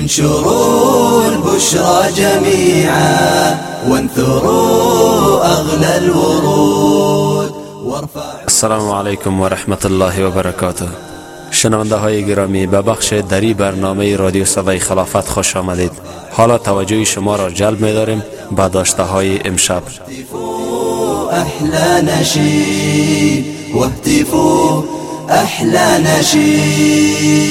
وانشروا البشرى جميعا وانثروا أغلى الورود السلام علیکم و رحمت الله و برکاته شنونده های گرامی به بخش دری برنامه رادیو صدای خلافت خوش آمدید. حالا توجه شما را جلب می داریم به داشته های امشب. أحلى نشید واهتفوا أحلى نشید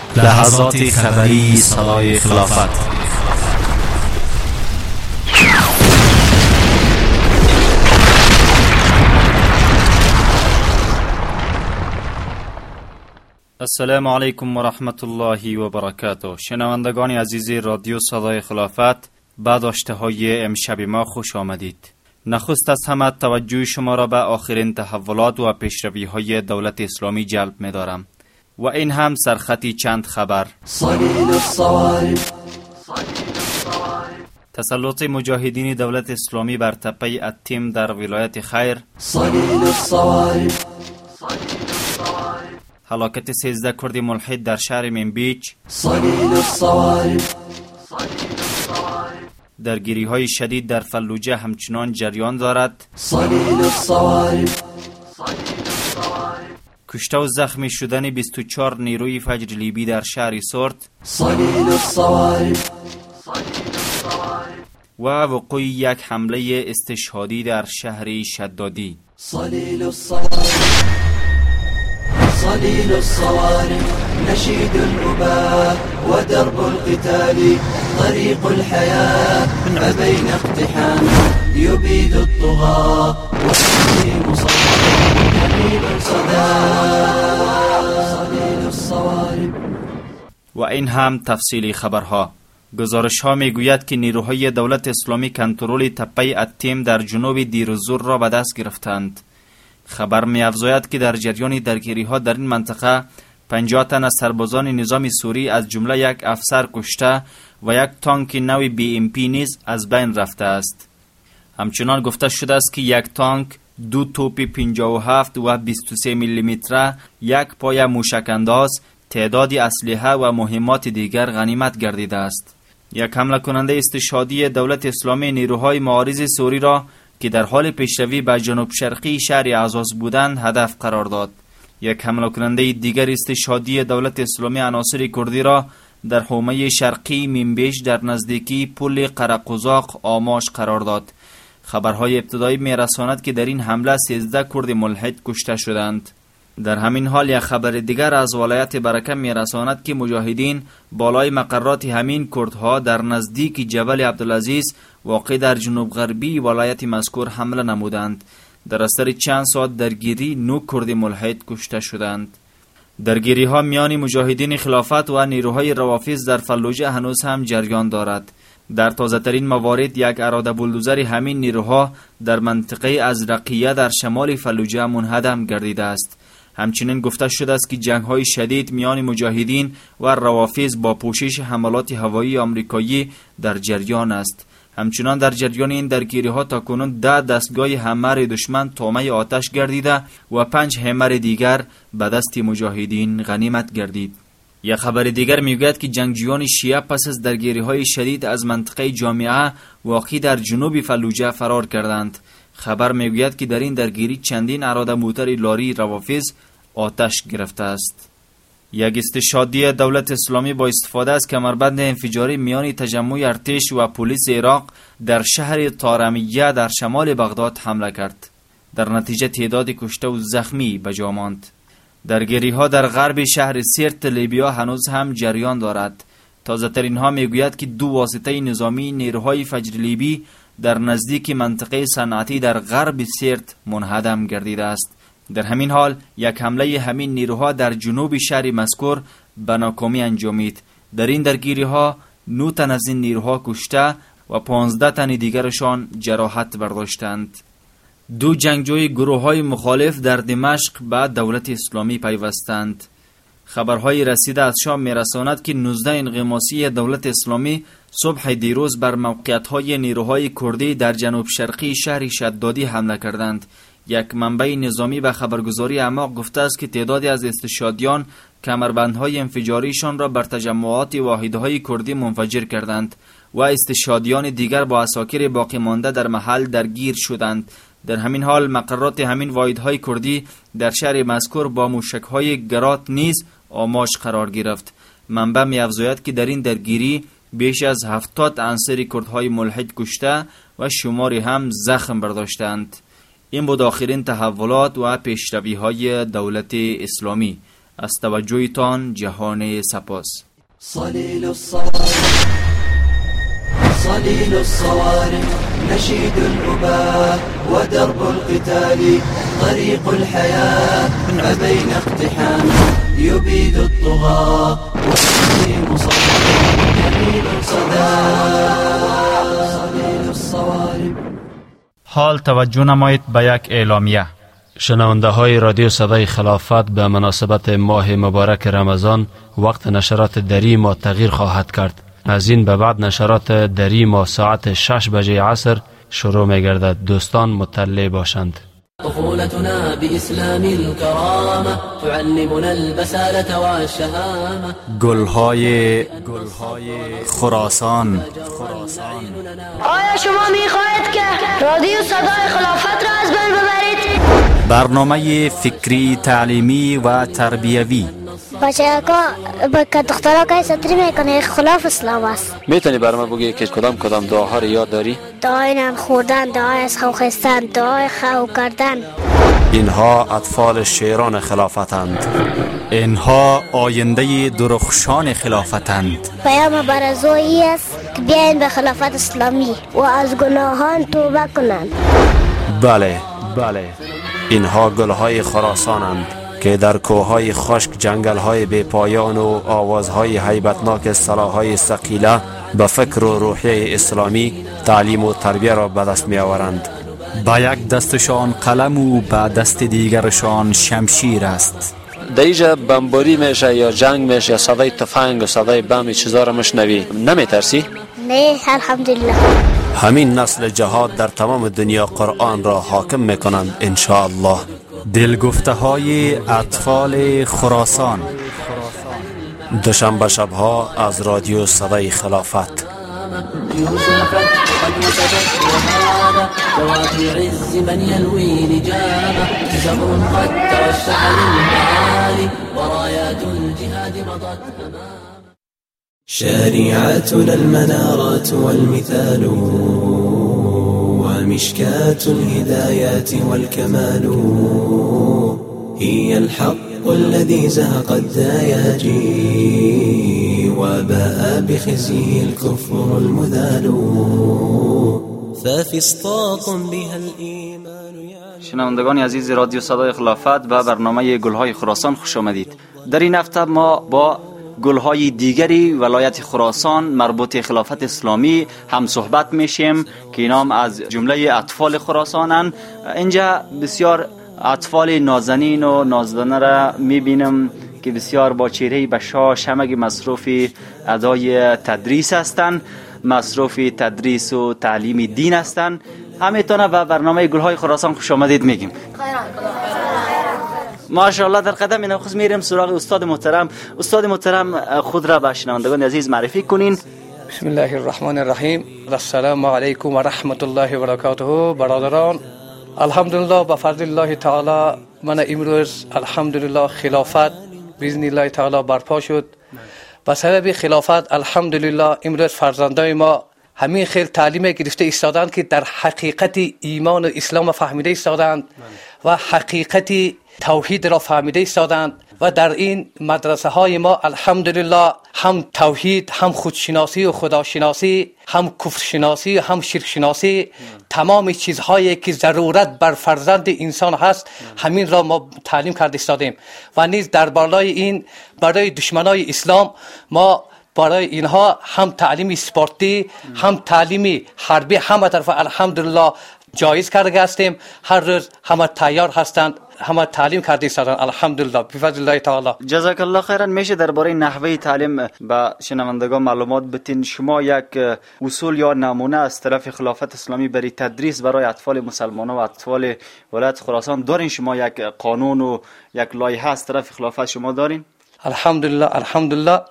لحظات خبری سرای خلافت. السلام علیکم و رحمت الله و برکاته. شنوندگان عزیز رادیو صدای خلافت به داشته های امشب ما خوش آمدید. نخست از همه توجه شما را به آخرین تحولات و پیشروی های دولت اسلامی جلب می دارم و این هم سرخطی چند خبر. تسلط مجاهدین دولت اسلامی بر تپه اتیم در ولایت خیر. هلاکت 13 کرد ملحد در شهر منبیچ. صلیل الصوارم درگیری های شدید در فلوجه همچنان جریان دارد. صلیل الصوارم کشته و زخمی شدن 24 نیروی فجر لیبی در شهر سورت صلیل و وقوع یک حمله استشهادی در شهر شدادی. صلیل الصوارم صليل الصوارم نشيد الأباء ودرب القتال طريق الحياة ما بين اقتحام يبيد الطغاة والتسليم و این هم تفصیلی خبرها. گزارش ها می گوید که نیروهای دولت اسلامی کنترل تپه اتیم در جنوب دیرزور را به دست گرفتند. خبر می افزاید که در جریان درگیری ها در این منطقه 50 تن از سربازان نظام سوری از جمله یک افسر کشته و یک تانک نوی بی ام پی نیز از بین رفته است. همچنان گفته شده است که یک تانک دو توپ 57 و 23 میلیمتر یک پای موشک انداز تعدادی اسلحه و مهمات دیگر غنیمت گردیده است. یک حمله کننده استشهادی دولت اسلامی نیروهای معارض سوری را که در حال پیشروی به جنوب شرقی شهر اعزاز بودند هدف قرار داد. یک حمله کننده دیگر استشهادی دولت اسلامی عناصر کردی را در حومه شرقی منبیش در نزدیکی پل قرقزاق آماش قرار داد. خبرهای ابتدایی میرساند که در این حمله 13 کرد ملحد کشته شدند. در همین حال یک خبر دیگر از ولایت برکه می رساند که مجاهدین بالای مقرات همین کردها در نزدیک جبل عبدالعزیز واقع در جنوب غربی ولایت مذکور حمله نمودند. در اثر چند ساعت درگیری نو کرد ملحد کشته شدند. درگیری ها میان مجاهدین خلافت و نیروهای روافیز در فلوجه هنوز هم جریان دارد. در تازه ترین موارد یک اراده بلدوزر همین نیروها در منطقه از رقیه در شمال فلوجه منهدم گردیده است همچنین گفته شده است که جنگ های شدید میان مجاهدین و روافیز با پوشش حملات هوایی آمریکایی در جریان است همچنان در جریان این درگیری ها تا کنون ده دستگاه همر دشمن تومه آتش گردیده و پنج همر دیگر به دست مجاهدین غنیمت گردید یک خبر دیگر می‌گوید که جنگجویان شیعه پس از درگیری های شدید از منطقه جامعه واقعی در جنوب فلوجه فرار کردند. خبر می‌گوید که در این درگیری چندین اراده موتر لاری روافیز آتش گرفته است. یک استشادی دولت اسلامی با استفاده از کمربند انفجاری میان تجمع ارتش و پلیس عراق در شهر تارمیه در شمال بغداد حمله کرد. در نتیجه تعداد کشته و زخمی به جا ماند. درگیری ها در غرب شهر سیرت لیبیا هنوز هم جریان دارد. تازه ترین ها می‌گوید که دو واسطه نظامی نیروهای فجر لیبی در نزدیک منطقه صنعتی در غرب سیرت منهدم گردیده است. در همین حال یک حمله همین نیروها در جنوب شهر مذکور به ناکامی انجامید. در این درگیری ها نو تن از این نیروها کشته و پانزده تن دیگرشان جراحت برداشتند. دو جنگجوی گروه های مخالف در دمشق به دولت اسلامی پیوستند. خبرهای رسیده از شام میرساند که 19 انغماسی دولت اسلامی صبح دیروز بر موقعیت های نیروهای کردی در جنوب شرقی شهر شدادی حمله کردند. یک منبع نظامی به خبرگزاری اعماق گفته است که تعدادی از استشادیان کمربندهای انفجاریشان را بر تجمعات واحدهای کردی منفجر کردند و استشادیان دیگر با اساکر باقی مانده در محل درگیر شدند. در همین حال مقرات همین واحدهای کردی در شهر مذکور با موشکهای گرات نیز آماش قرار گرفت. منبع میافزاید که در این درگیری بیش از هفتاد عنصر کردهای ملحد کشته و شماری هم زخم برداشتند. این بود آخرین تحولات و پیشروی های دولت اسلامی. از توجهتان جهان سپاس. صلیل صليل الصوارم. نشيد الأباء ودرب القتال طريق الحياة فبين اقتحام يبيد الطغاة والتسليم صدى جميل صدى صليل الصوارم حال توجه نمایید به یک اعلامیه. شنونده های رادیو صدای خلافت به مناسبت ماه مبارک رمضان وقت نشرات دری ما تغییر خواهد کرد. از این به بعد نشرات دری ما ساعت شش بجه عصر شروع می گردد دوستان مطلع باشند طفولتنا بإسلام الكرامة تعلمنا البسالة والشهامة. گلهای خراسان. آیا شما می خواهید که رادیو صدای خلافت را از بین ببرید؟ برنامه فکری تعلیمی و تربیوی. بچه ها که دخترها که سطری می‌کنه خلاف اسلام است. می‌تونی بر ما بگی که کدام کدام دعاها رو یاد داری؟ دعای نان خوردن دعای از خو خستن دعای خو کردن. اینها اطفال شیران خلافتند. اینها آینده درخشان خلافتند. پیام برزویی است که بیاین به خلافت اسلامی و از گناهان توبه کنند. بله بله. اینها گلهای خراسانند. که در کوههای خشک جنگلهای بپایان و آوازهای حیبتناک سلاحهای سقیله به فکر و روحیه اسلامی تعلیم و تربیه را به دست می آورند با یک دستشان قلم و به دست دیگرشان شمشیر است. در اینجا بمباری میشه یا جنگ میشه یا صدای تفنگ و صدای بم چیزا را مشنوی نمی ترسی؟ نه الحمدلله. همین نسل جهاد در تمام دنیا قرآن را حاکم می‌کنند ان الله دلگفته های اطفال خراسان. دوشنبه شبها از رادیو صدای خلافت. شريعتنا المنارات والمثال. ومشكاة الهدايات والكمال. هي الحق الذي زهق الدياجي وباء بخزيه الكفر المذال. ففسطاط بها الإيمان شنوندگان عزیز رادیو صدای خلافت به برنامه گلهای خراسان خوش آمدید. در این هفته ما با گلهای دیگری ولایت خراسان مربوط خلافت اسلامی هم صحبت میشیم که اینام از جمله اطفال خراسانن. اینجا بسیار اطفال نازنین و نازدانه را می‌بینم که بسیار با چهره بشا شمگ مصروف ادای تدریس هستند مصروف تدریس و تعلیم دین هستند همیتونه و برنامه گلهای خراسان خوش آمدید میگیم. ماشاءالله در قدم این خود میریم سراغ استاد محترم. استاد محترم خود را به شنوندگان عزیز معرفی کنین. بسم الله الرحمن الرحیم. السلام علیکم و رحمت الله و برکاته. برادران الحمدلله با فضل الله تعالی من امروز الحمدلله خلافت باذن الله تعالی برپا شد. با سبب خلافت الحمدلله امروز فرزندای ما همین خیل تعلیم گرفته ایستادند که در حقیقت ایمان و اسلام فهمیده ایستادند و حقیقت توحید را فهمیده ایستادند و در این مدرسه های ما الحمدلله هم توحید هم خودشناسی و خداشناسی هم کفرشناسی و هم شرکشناسی تمام چیزهایی که ضرورت بر فرزند انسان هست همین را ما تعلیم کرده استادیم و نیز در بالای این برای دشمنای اسلام ما برای اینها هم تعلیم سپورتی هم تعلیم حربی همه طرف الحمدلله جایز کرده هستیم. هر روز همه تیار هستند. همه تعلیم کرده هستند الحمدلله. بفضل الله تعالی. جزاک الله خیرا میشه درباره نحوه تعلیم به شنوندگان معلومات بتین. شما یک اصول یا نمونه از طرف خلافت اسلامی برای تدریس برای اطفال مسلمانان و اطفال ولایت خراسان دارین؟ شما یک قانون و یک لایحه از طرف خلافت شما دارین؟ الحمدلله الحمدلله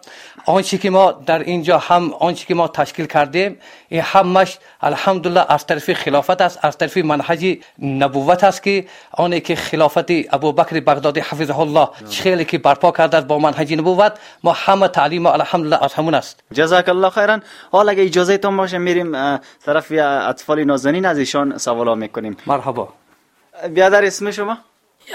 آنچه که ما در اینجا هم آنچه که ما تشکیل کردیم این همش الحمدلله از طرف خلافت است از طرف منهج نبوت است که آنی که خلافت ابوبکر بغدادی حفظه الله خیلی که برپا کرده است با منهج نبوت ما همه تعلیم ما الحمدلله از همون است جزاک الله خیرا حال اگه اجازه تان باشه میریم طرف اطفال نازنین از ایشان سوالا می‌کنیم مرحبا بیادر اسم شما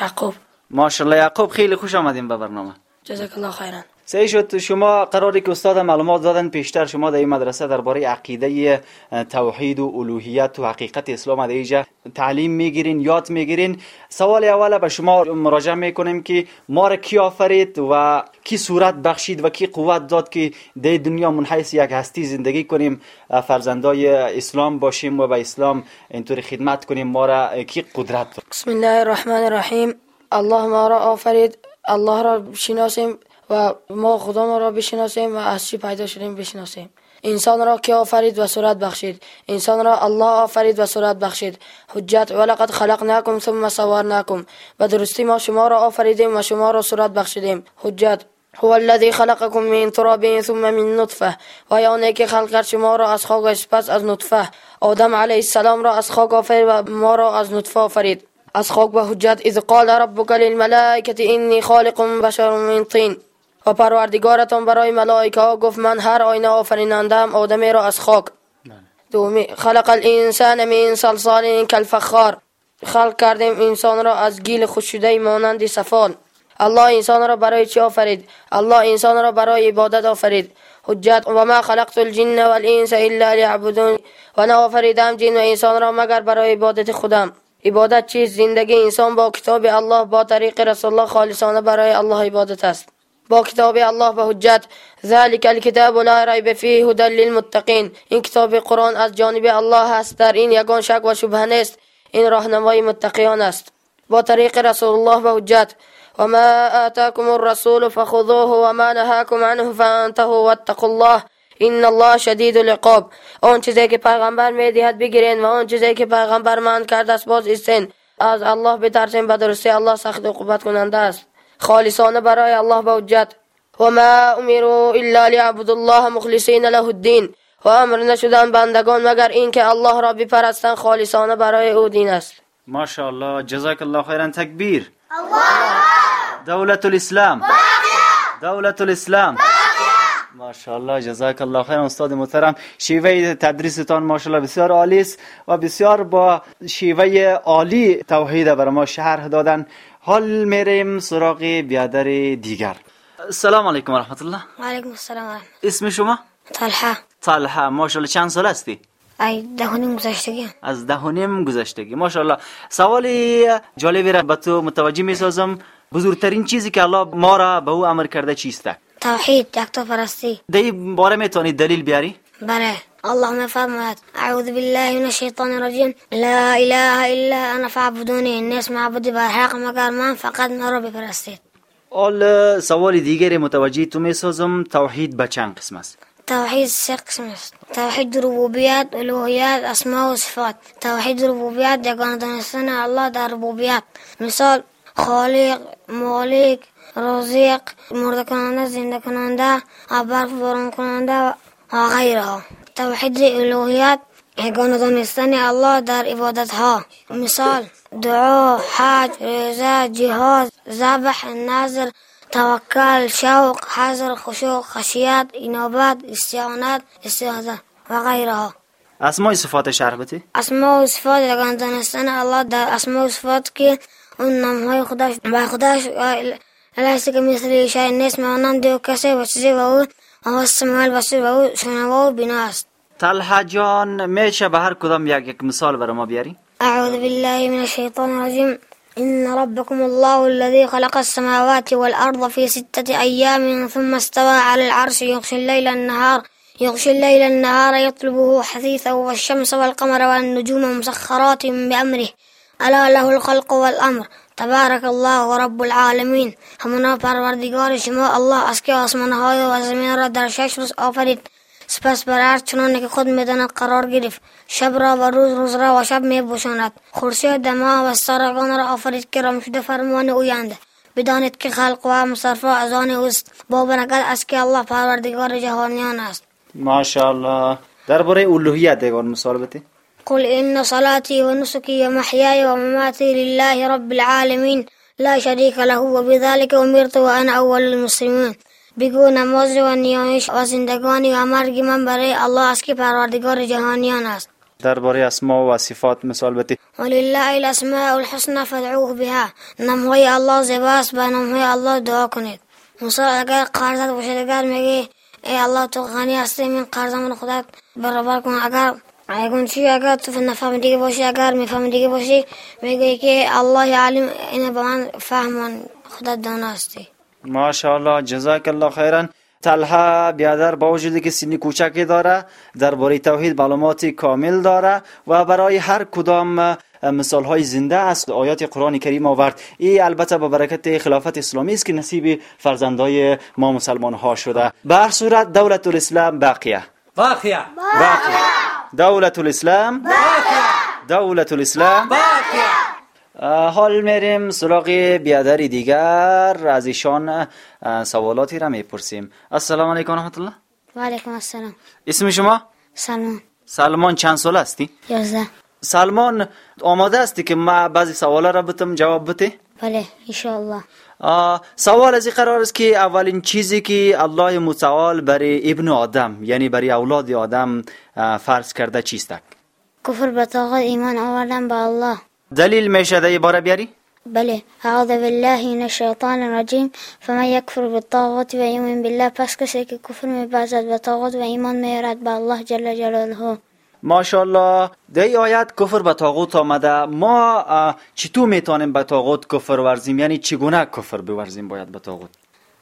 یعقوب ماشاءالله یعقوب خیلی خوش آمدیم به برنامه جزاک الله خیرا صحیح شد شما قراری که استاد معلومات دادن پیشتر شما در این مدرسه درباره عقیده توحید و الوهیت و حقیقت اسلام در اینجا تعلیم می‌گیرین یاد می‌گیرین. سوال اول به شما مراجعه می‌کنیم که ما را کی آفرید و کی صورت بخشید و کی قوت داد که در دنیا منحیث یک هستی زندگی کنیم فرزندای اسلام باشیم و به اسلام اینطوری خدمت کنیم. ما را کی قدرت داد؟ بسم الله الرحمن الرحیم. الله ما را آفرید. الله را بشناسیم و ما خدا ما را بشناسیم و از چی پیدا شدیم بشناسیم انسان را که آفرید و صورت بخشید انسان را الله آفرید و صورت بخشید حجت ولقد خلقناکم ثم صورناکم و درستی ما شما را آفریدیم و شما را صورت بخشیدیم حجت هو الذي خلقكم من تراب ثم من نطفه و یعنی که خلق کرد شما را از خاک سپس از نطفه آدم علیه السلام را از خاک آفرید و ما را از نطفه آفرید و حجت إذ قال ربک للملائکه انی خالق بشر من طین و پروردگارتان برای ملائکه ها گفت من هر آینه آفرینندم آدمی را از خاک دومی خلق الانسان من صلصال کالفخار. خلق کردیم انسان را از گیل خشکیده مانند سفال. الله انسان را برای چی آفرید؟ الله انسان را برای عبادت آفرید. حجت و ما خلقت الجن والانس الا ليعبدون و نه آفریدم جن و انسان را مگر برای عبادت خودم. عبادت چیست زندگی انسان با کتاب الله با طریق رسول الله خالصانه برای الله عبادت است با کتاب الله به حجت ذلك الكتاب لا ریب فیه هدى للمتقین این کتاب قرآن از جانب الله است در این یگان شک و شبهه نیست این راهنمای متقیان است با طریق رسول الله به حجت و ما آتاكم الرسول فخذوه و ما نهاكم عنه فانتهوا واتقوا الله این الله شدید العقاب آن چیزی که پیغمبر میدهد بگیرین و آن چیزی که پیغمبر من کرده است باز ایستین از الله بترسین به درستی الله سخت عقوبت کننده است خالصانه برای الله به حجت و ما امروا الا ليعبدوا الله مخلصین له الدین و امر نشدن بندگان مگر اینکه الله را بپرستند خالصانه برای او دین است ماشاءالله جزاک الله خیرا تکبیر دولت الاسلام دولت الاسلام ماشاءالله جزاک الله خیر استاد محترم. شیوه تدریستان ماشاءالله بسیار عالی است و بسیار با شیوه عالی توحید بر ما شرح دادن. حال میریم سراغ بیادر دیگر. السلام علیکم و رحمت الله و علیکم السلام و رحمت اسم شما؟ طلحه. طلحه. ماشاءالله چند سال هستی؟ ای دهونیم گذشتگی از ده و نیم گذشتگی. ماشاءالله. سوالی جالبی را به تو متوجه می سازم بزرگترین چیزی که الله ما را به او امر کرده چیسته توحید یکتا پرستی در این باره می‌تونی دلیل بیاری؟ بله. الله میفرماید اعوذ بالله من الشیطان الرجیم. لا اله الا انا فاعبدونی. نیست معبودی بر حق مگر من فقط مرا بپرستید. حال سوال دیگری متوجه تو می‌سازم توحید به چند قسم است؟ توحید سه قسم است. توحید ربوبیت الوهیت اسماء و صفات. توحید ربوبیت یگانه دانستن الله در ربوبیت. مثال خالق مالک رازق مرده کننده زنده کننده برف باران کننده و غیرها توحید الوهیت یگانه دانستن الله در عبادت ها مثال دعا حج روزه جهاد ذبح نظر توکل شوق حذر خشوع خشیت انابت استعانت استعاذه و غیرها. اسماء صفات شرح بده اسماء صفات یگانه دانستن الله در اسماء صفات که اون نام های خداش بر خداش Alaska مثل إشاء الناس ما نمضي وكسر وتصير وهو السماع البصير وهو شنوه بناست طلحة جون ماشي بهر کدام یک یک مثال برای ما أعوذ بالله من الشيطان الرجيم إن ربكم الله الذي خلق السماوات والأرض في ستة أيام ثم استوى على العرش يغشي الليل النهار يغشي الليل النهار يطلبه حثيثا والشمس والقمر والنجوم مسخرات بأمره ألا له الخلق والأمر تبارك الله رب العالمین همانا پروردگار شما الله است که آسمانهای و زمین را در شش روز آفرید سپس بر هر چنانه که خود می‌داند قرار گرفت شب را و روز روز را و شب می بوشاند خورشید دما و ستارگان را آفرید که رام شده فرمان اویند بدانید که خلق و مصرف از آن اوست با است که الله پروردگار جهانیان است ماشاءالله درباره الوهیت دیگان مثال بده قل إن صلاتي ونسكي ومحياي ومماتي لله رب العالمين. لا شريك له وبذلك أمرت وأنا أول المسلمين. بگو نماز و نیایش و زندگانی و مرگ من برای الله است که پروردگار جهانیان است. درباره اسما و صفات مثال بده. ولله الأسماء الحسنى فادعوه بها. نمهای الله زیباست به نمهای الله دعا کنید. مثال اگر قرضت باشد اگر میگه ای الله تو غنی هستی من قرضمون خودت برابر کن. اگر اگر چی اگر تو نفهم دیگه باشی اگر میفهم دیگه باشی میگه که الله علیم اینه به من فهمان خودت دانستی ماشاءالله جزاک الله خیرا طلحه بیادر با وجودی که سنی کوچکی داره درباره توحید معلومات کامل داره و برای هر کدام مثال های زنده است آیات قرآن کریم آورد ای البته با برکت خلافت اسلامی است که نصیب فرزندای ما مسلمان ها شده به هر صورت دولت الاسلام باقیه باقیه باقیه دولت الاسلام باقیه. دولت الاسلام باقیه. حال میریم سراغ بیادر دیگر. از ایشان سوالاتی را می‌پرسیم. السلام علیکم رحمت الله. و علیکم السلام. اسم شما؟ سلام سلمان چند سال هستی یازده. سلمان آماده هستی که ما بعضی سوالا را بتم جواب بده؟ بله انشاءالله. سوال از این قرار است که اولین چیزی که الله متعال برای ابن آدم یعنی برای اولاد آدم فرض کرده چیست؟ کفر به طاقت ایمان آوردن به الله. دلیل میشه ده باره بیاری؟ بله. اعوذ بالله من الشیطان الرجیم. فمن یکفر بالطاغوت و ایمان بالله پس کسی که کفر میبازد به طاغوت و ایمان میارد به الله جل جلاله. ماشاءالله. در آیت کفر به طاغوت آمده. ما چطور می‌تونیم به طاغوت کفر ورزیم؟ یعنی چگونه کفر بورزیم باید به طاغوت؟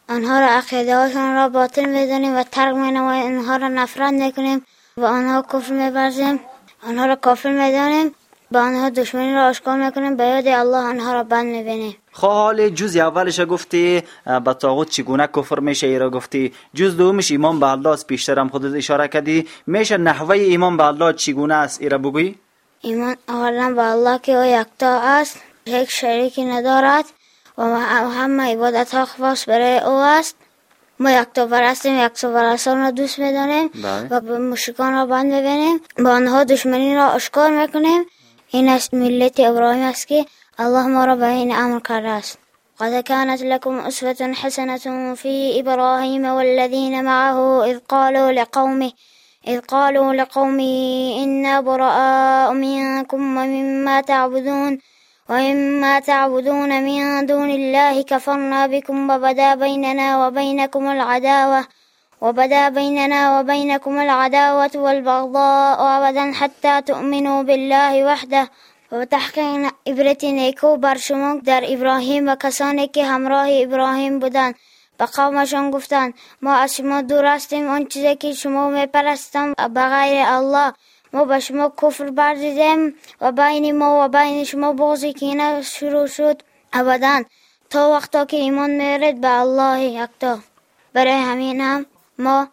آنها را عقیده هاشان را باطل می‌دانیم و ترک مینماییم آنها را نفرت می‌کنیم و آنها کفر میورزیم. آنها را کافر می‌دانیم. با آنها دشمنی را آشکار می‌کنیم به یاد الله آنها را بند می‌بینیم. خب حال جز اولش گفتی به طاغوت چگونه کفر میشه ای را گفتی. جز دومش ایمان به الله است پیشترم خودت اشاره کردی. میشه نحوه ایمان به الله چگونه است؟ ای را بگویی. ایمان آوردن به الله که او یکتا است یک شریکی ندارد و همه عبادت ها خواست برای او است. ما یکتا پرستیم یکتا پرستان را دوست می‌دانیم و به مشرکان را بند ببینیم با آنها دشمنی را آشکار می‌کنیم. این است ملت ابراهیم است که الله ما را به این أمر کرده است قد كانت لكم أسوة حسنة في إبراهيم والذين معه إذ قالوا لقومه إذ قالوا لقومه إنا براء منكم ومما تعبدون ومما تعبدون من دون الله كفرنا بكم وبدا بيننا وبينكم العداوة. وبدا بيننا وبينكم العداوة والبغضاء أبدا حتى تؤمنوا بالله وحده. و تحقیق عبرت نیکو بر شما در ابراهیم و کسانی که همراه ابراهیم بودند به قومشان گفتند ما از شما دور هستیم آن چیزی که شما میپرستم بغیر الله. ما به شما کفر بردیدیم و بین ما و بین شما بغضی کینه شروع شد ابدا. تا وقتا که ایمان میارد به الله یکتا برای همین هم ما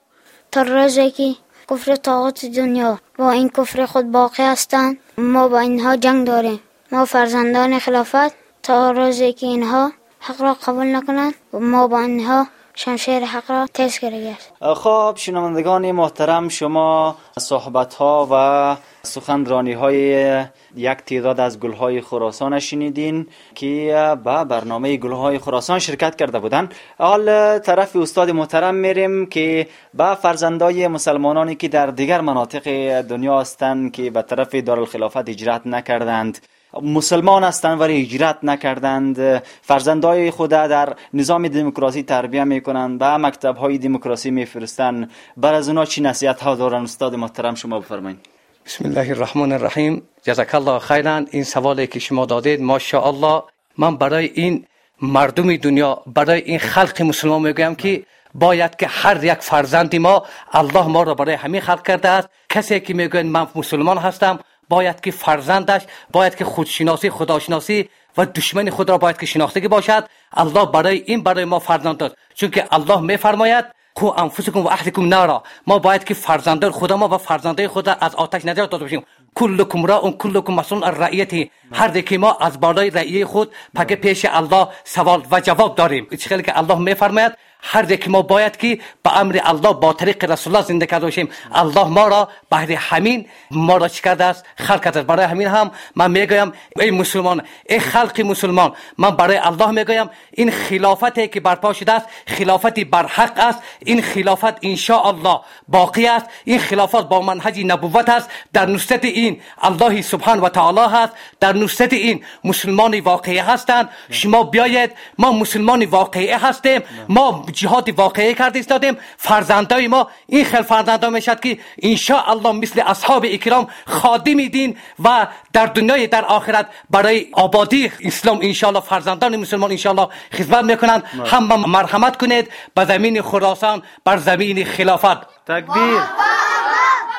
تا روزی که کفر طاقت دنیا با این کفر خود باقی هستند ما با اینها جنگ داریم. ما فرزندان خلافت تا روزی که اینها حق را قبول نکنند ما با اینها شمشیر حق را تیز کرده خب شنوندگان محترم شما صحبت ها و سخنرانی های یک تعداد از گل های خراسان شنیدین که با برنامه گل های خراسان شرکت کرده بودن حال طرف استاد محترم میریم که با فرزندای مسلمانانی که در دیگر مناطق دنیا هستند که به طرف دارالخلافت اجرات نکردند. مسلمان هستند ولی هجرت نکردند. فرزندای خود در نظام دموکراسی تربیه می‌کنند به مکتب های دموکراسی میفرستند بر از اونا چی نصیحت ها دارن استاد محترم شما بفرمایید بسم الله الرحمن الرحیم جزاک الله خیرا این سوالی که شما دادید ماشاءالله من برای این مردم دنیا برای این خلق مسلمان می‌گویم که باید که هر یک فرزندی ما الله ما را برای همین خلق کرده است. کسی که می‌گوید من مسلمان هستم باید که فرزندش باید که خودشناسی خداشناسی و دشمن خود را باید که شناختگی باشد. الله برای این برای ما فرزند داد. چون که الله میفرماید کو انفسکم و اهلکم نارا. ما باید که فرزندان خدا ما و فرزندای خود از آتش نجات داده باشیم. کلکم را اون کلکم مسئول رعیتی. هر که ما از بالای رعیه خود پک پیش الله سوال و جواب داریم. چه که الله میفرماید؟ هر یک ما باید که به امر الله با طریق رسول الله زنده کرده باشیم. الله ما را بهر همین ما را چی کرده است؟ خلق کرده برای همین هم من می‌گویم ای مسلمان ای خلق مسلمان من برای الله می‌گویم این خلافتی که برپا شده است خلافتی بر حق است. این خلافت ان الله باقی است. این خلافت با منهج نبوت است. در نصرت این الله سبحان و تعالی هست. در نصرت این مسلمان واقعی هستند. شما بیاید ما مسلمان واقعی هستیم. ما جهاد واقعی کرد ایستادیم. فرزندای ما این خیل فرزندا می‌شد که ان الله مثل اصحاب اکرام خادم دین و در دنیای در آخرت برای آبادی اسلام ان الله فرزندان مسلمان ان الله خدمت می‌کنند. هم مرحمت کنید. به زمین خراسان بر زمین خلافت. تکبیر.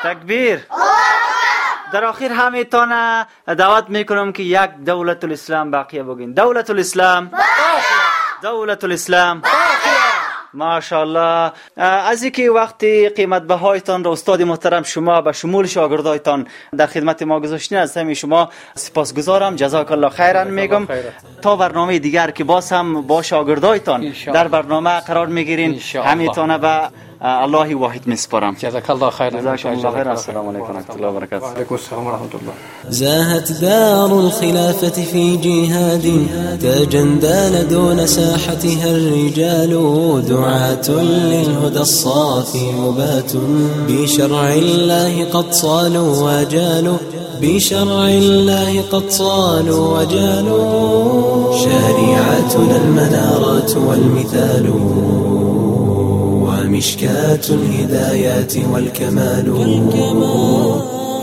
تکبیر. در آخر همیتان دعوت می‌کنم که یک دولت الاسلام باقیه بگین. دولت الاسلام. دولت الاسلام. ماشاءالله. از اینکه وقتی قیمت بهایتان را استاد محترم شما به شمول شاگردایتان در خدمت ما گذاشتین از همین شما سپاسگزارم. جزاک الله خیرا میگم. تا برنامه دیگر که باز هم با شاگردایتان در برنامه قرار می‌گیرین. همیتانه به الله واحد مسپارم جزاك الله خيرا جزاكم الله خيرا السلام عليكم ورحمه الله وبركاته وعليكم السلام ورحمه الله. زاهت دار الخلافة في جهاد تاجا دان دون ساحتها الرجال دعاة للهدى الصافي مبات. بشرع الله قد صالوا وجالوا بشرع الله قد صالوا وجالوا شريعتنا المنارات والمثال. ومشكاة الهدايات والكمال.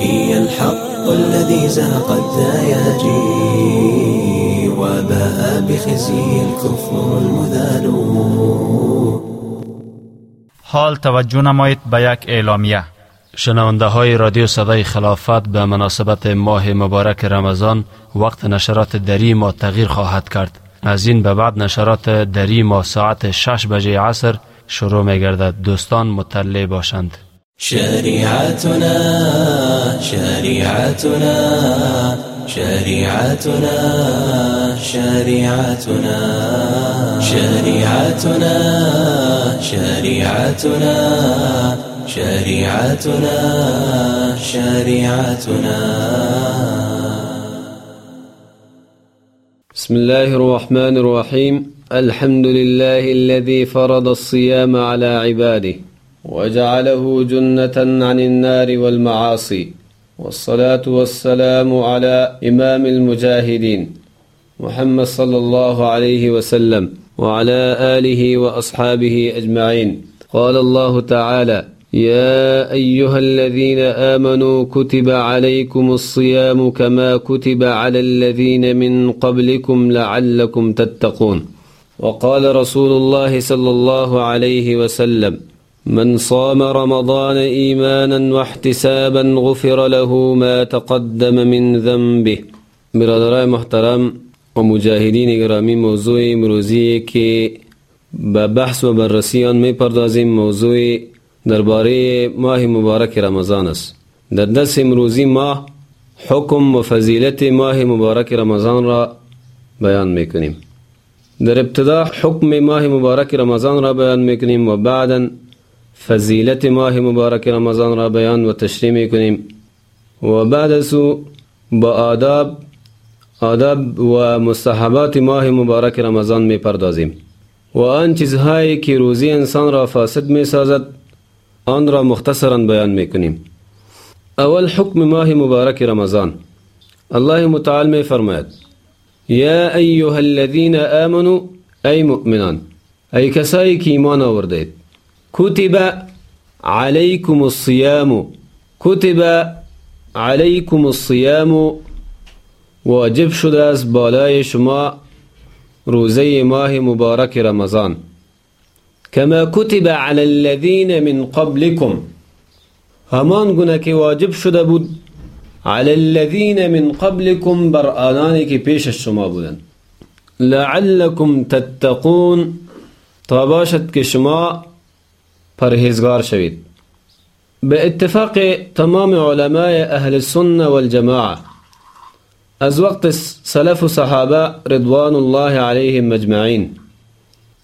هي الحق الذي زهق الدياجي وباء بخزي الكفر المذال. حال توجه نمایید به یک اعلامیه. شنونده های رادیو صدای خلافت به مناسبت ماه مبارک رمضان وقت نشرات دری ما تغییر خواهد کرد. از این به بعد نشرات دری ما ساعت 6 بجه عصر شروع می گردد دوستان مطلع باشند. شريعتنا شريعتنا شريعتنا شريعتنا شريعتنا شريعتنا شريعتنا شريعتنا بسم الله الرحمن الرحيم الحمد لله الذي فرض الصيام على عباده وجعله جنة عن النار والمعاصي والصلاة والسلام على إمام المجاهدين محمد صلى الله عليه وسلم وعلى آله وأصحابه أجمعين. قال الله تعالى يا أيها الذين آمنوا كتب عليكم الصيام كما كتب على الذين من قبلكم لعلكم تتقون. وقال رسول الله صلى الله عليه وسلم من صام رمضان إيمانا واحتسابا غفر له ما تقدم من ذنبه. برادرای محترم و مجاهدین گرامی موضوع امروزی که به بحث و بررسی آن می پردازیم موضوع درباره ماه مبارک رمضان است. در دست امروزی ماه حکم و فضیلت ماه مبارک رمضان را بیان میکنیم. در ابتدا حکم ماه مبارک رمضان را بیان میکنیم و بعدا فضیلت ماه مبارک رمضان را بیان و تشریح میکنیم. و بعد از أو با آداب آداب و مستحبات ماه مبارک رمضان می پردازیم و آن چیزهایی که روزی انسان را فاسد می سازد آن را مختصرا بیان می کنیم اول حکم ماه مبارک رمضان. الله متعال می يا أيها الذين آمنوا أي مؤمنان أي كسائي كيمان ورديت كتب عليكم الصيام كتب عليكم الصيام واجب شداس بالاي شما روزي ماه مبارك رمضان. كما كتب على الذين من قبلكم همان گونه که واجب شده بود على الذين من قبلكم بر آنانی که پیش شما بودند لعلكم تتقون. تا باشد که شما پرهیزگار شوید. به اتفاق تمام علماء أهل السنة والجماعة. از وقت سلف صحابه رضوان الله علیهم مجمعین.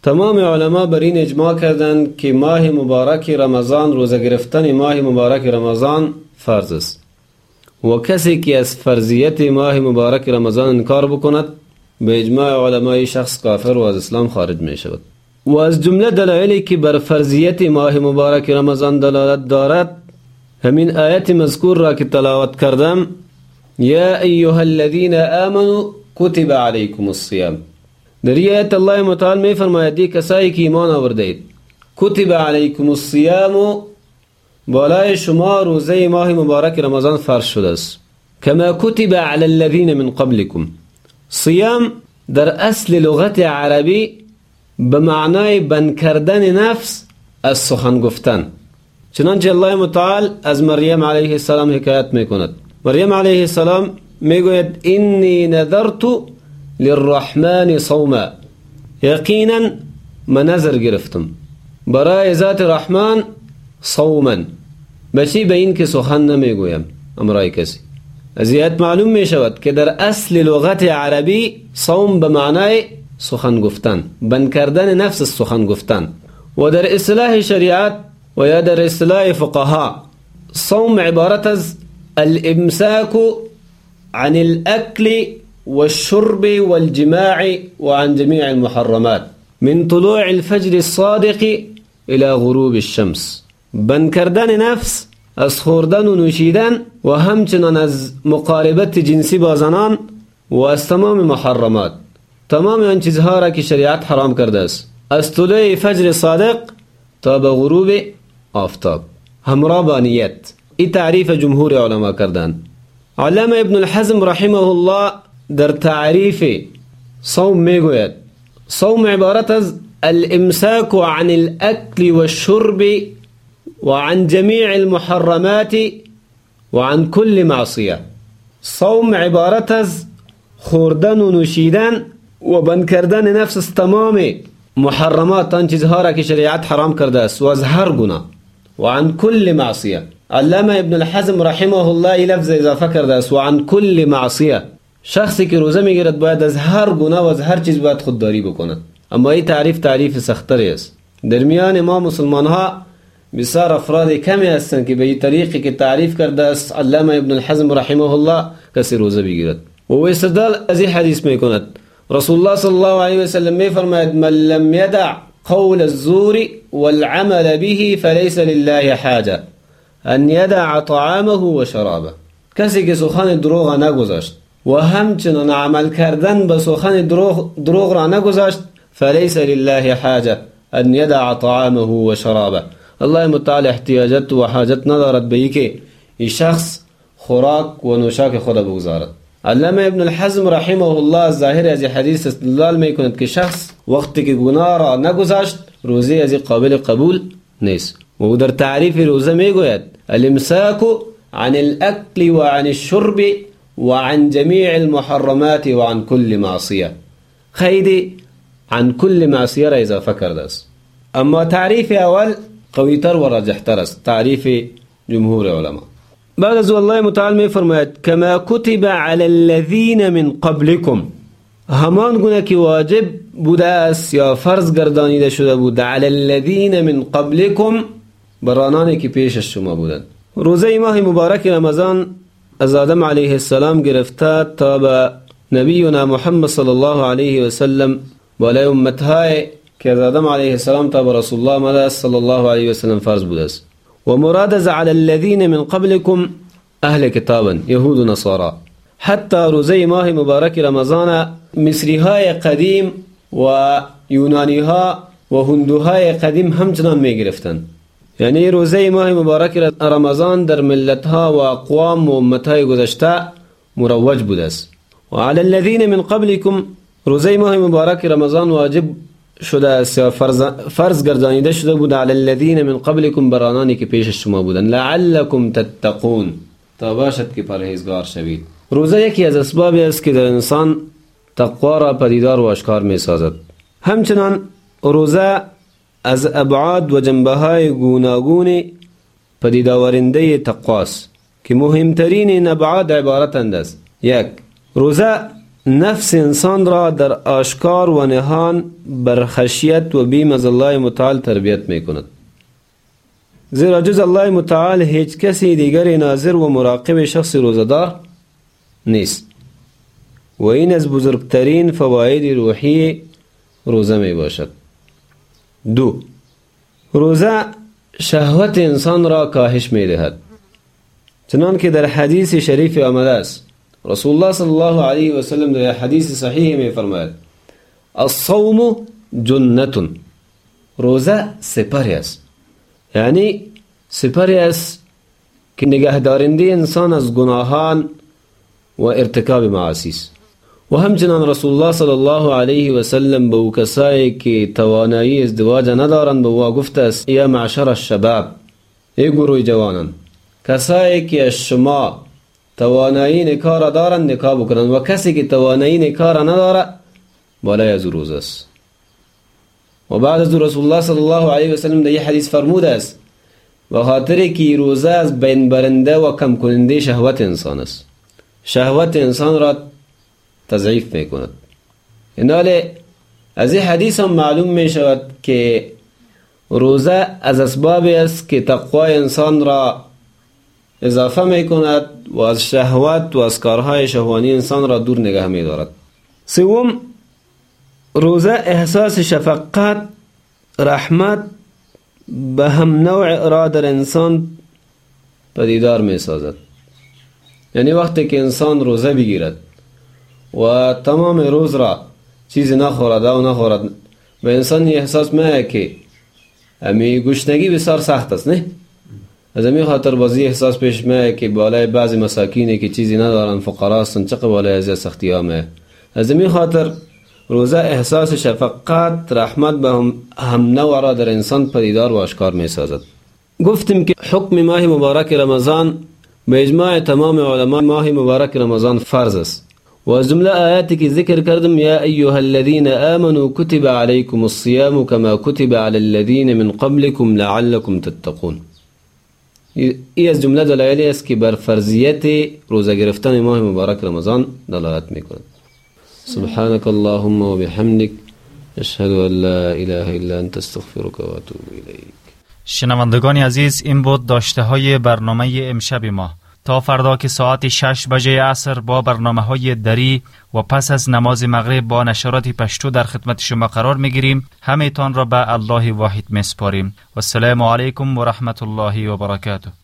تمام علما بر این اجماع کردند که ماه مبارک رمضان روزه گرفتن ماه مبارک رمضان فرض است. و کسی که از فرضیت ماه مبارک رمضان انکار بکند به اجماع علمای شخص کافر و از اسلام خارج می شود و از جمله دلایلی که بر فرضیت ماه مبارک رمضان دلالت دارد همین آیت مذکور را که تلاوت کردم یا ایها الذین آمنوا کتب علیکم الصیام. در آیت الله متعال می فرماید کسایی که ایمان آورده اید کتب علیکم الصیام بالای شما روزه ماه مبارک رمضان فرض شده است. کما کتب علی الذین من قبلكم صیام در اصل لغت عربی به معنای بند کردن نفس از سخن گفتن. چنانچه الله متعال از مریم علیه السلام حکایت میکند. مریم علیه السلام میگوید اینی نذرت للرحمن صوما. یقینا من نظر گرفتم. برای ذات رحمان صوما. بچی به این که سخن نمیگویم امرای کسی. از معلوم می شود که در اصل لغت عربی صوم به معنای سخن گفتن بند کردن نفس سخن گفتن. و در اصلاح شریعت و یا در اصلاح فقها صوم عبارت از الامساك عن الاكل والشرب والجماع وعن جميع المحرمات من طلوع الفجر الصادق إلى غروب الشمس. بند کردن نفس از خوردن و نوشیدن و همچنان از مقاربت جنسی با زنان و از تمام محرمات. تمام آن چیزها را که شریعت حرام کرده است. از طلوع فجر صادق تا به غروب آفتاب. همراه با نیت. این تعریف جمهور علما کردن. علامه ابن الحزم رحمه الله در تعریف صوم میگوید. صوم عبارت از الامساك عن الاكل والشرب وعن جميع المحرمات وعن كل معصية. صوم عبارت خوردن و نوشیدن و بند کردن نفس تمام محرمات. آن چیزها را حرام کرده است و از هر گناه و كل علامه ابن الحزم رحمه الله لفظ اضافه کرده است و عن كل معصیه. شخصی که روزه میگیرد باید از هر گناه و از هر اما این تعریف تعریف سختری است. در میان ما مسلمان ها بسیار افراد کمی هستند که به این طریقی که تعریف کرده است علامة ابن الحزم رحمه الله کسی روزه بگیرد و أو استدلال از این حدیث میکند رسول الله صلی الله علیه و سلم می فرماید من لم يدع قول الزور والعمل به فليس لله حاجة أن يدع طعامه و شرابه کسی که سخن دروغ نگذاشت و همچنان عمل کردن به سخن دروغ, دروغ را نگذاشت فليس لله حاجة أن يدع طعامه و شرابه الله متعال احتیاجت و حاجت ندارد به که این شخص خوراک و نوشاک خود بگذارد علامة ابن الحزم رحمه الله ظاهر از حدیث استدلال می کند که شخص وقتی که گناه را نگذاشت روزه از قابل قبول نیست و در تعریف روزة می گوید الإمساك عن الأكل وعن الشرب وعن جميع المحرمات وعن كل معصية. خیلی عن كل معصية را اضافه کرده است أما تعریف أول قویتر و راجحتر است. تعریف جمهور علما. بعد الله متعال می فرماید کما کتب علی الذین من قبلكم همان گونه که واجب بوده است یا فرض گردانیده شده بود علی الذین من قبلكم برانانی که پیش شما بودند. روزه ماه مبارک رمضان از آدم علیه السلام گرفته تا به نبینا محمد صلی الله علیه و سلم بالای امتهای کێزادەم عليه السلام تا رسول الله مەدا صلى الله عليه وسلم فرض بودەست ومرادز على الذين من قبلكم أهل كتابا يهود ونصارى حتى روزي ماه مبارک رمضان مصريهاي قديم ويونانيها وهندوهاي قديم همچنان ميگرفتن يعني روزي ماه مبارک رمضان در ملتها وأقوام وأمتهاي گذشته مروج بودس وعلى الذين من قبلكم روزي ماه مبارک رمضان واجب شده است یا فرض, فرض گردانیده شده بود علی الذین من قبلکم برانانی که پیش شما بودن. لعلکم تتقون. تا باشد که پرهیزگار شوید. روزه یکی از اسبابی است که در انسان تقوا را پدیدار و آشکار می سازد همچنان روزه از ابعاد و جنبه های گوناگون پدیداورنده تقواست که مهمترین این ابعاد عبارتند است یک روزه نفس انسان را در آشکار و نهان بر خشیت و بیم از الله متعال تربیت می کند زیرا جز الله متعال هیچ کسی دیگر ناظر و مراقب شخص روزدار نیست. و این از بزرگترین فواید روحی روزه می باشد. دو روزه شهوت انسان را کاهش می دهد در حدیث شریف آمده است. رسول الله صلی الله علیه و سلم در حدیث صحیح می فرماید الصوم جنتون روزه سپری است یعنی سپری است که نگهدارنده انسان از گناهان و ارتکاب معاصی است و همچنان رسول الله صلی الله علیه و سلم به کسایی که توانایی ازدواج ندارند به أو گفته معشر الشباب ای گروه جوانان کسایی که از شما توانایی نکار را دارند نکاح بکنند و کسی که توانایی نکار نداره بالای از روز است. و بعد از رسول الله صلی الله علیه و سلم در یه حدیث فرموده است و خاطر که روزه از بین برنده و کم کننده شهوت انسان است. شهوت انسان را تضعیف می کند ایناله از این حدیث هم معلوم می شود که روزه از اسبابی است که تقوای انسان را اضافه می کند و از شهوت و از کارهای شهوانی انسان را دور نگه می دارد سوم روزه احساس شفقت رحمت به هم نوع را در انسان پدیدار می سازد یعنی وقتی که انسان روزه بگیرد و تمام روز را چیزی نخورد و نخورد به انسان احساس میه که امی گشنگی بسیار سخت است نه؟ از امی خاطر بازی احساس پیش میه که بالای بعضی مساکینی که چیزی ندارن فقرا هستن چقدر بالای از سختی ها میه از امی خاطر روزه احساس شفقت رحمت به هم, هم نوع را در انسان پدیدار و اشکار می سازد گفتیم که حکم ماه مبارک رمضان به اجماع تمام علما ماه مبارک رمضان فرض است. و از جمله آیاتی که ذکر کردم یا ایها الذین آمنوا کتب علیکم الصیام کما کتب علی الذین من قبلكم لعلكم تتقون. ای از جمله دلایلی است که بر فرضیت روزه گرفتن ماه مبارک رمضان دلالت می‌کند. سبحانك اللهم وبحمدك اشهد ان لا اله الا انت استغفرك واتوب اليك شنوندگان عزیز این بود داشته های برنامه امشب ما. تا فردا که ساعت شش بجه عصر با برنامه های دری و پس از نماز مغرب با نشرات پشتو در خدمت شما قرار می گیریم همه تان را به الله واحد می سپاریم و السلام علیکم و رحمت الله و برکاته.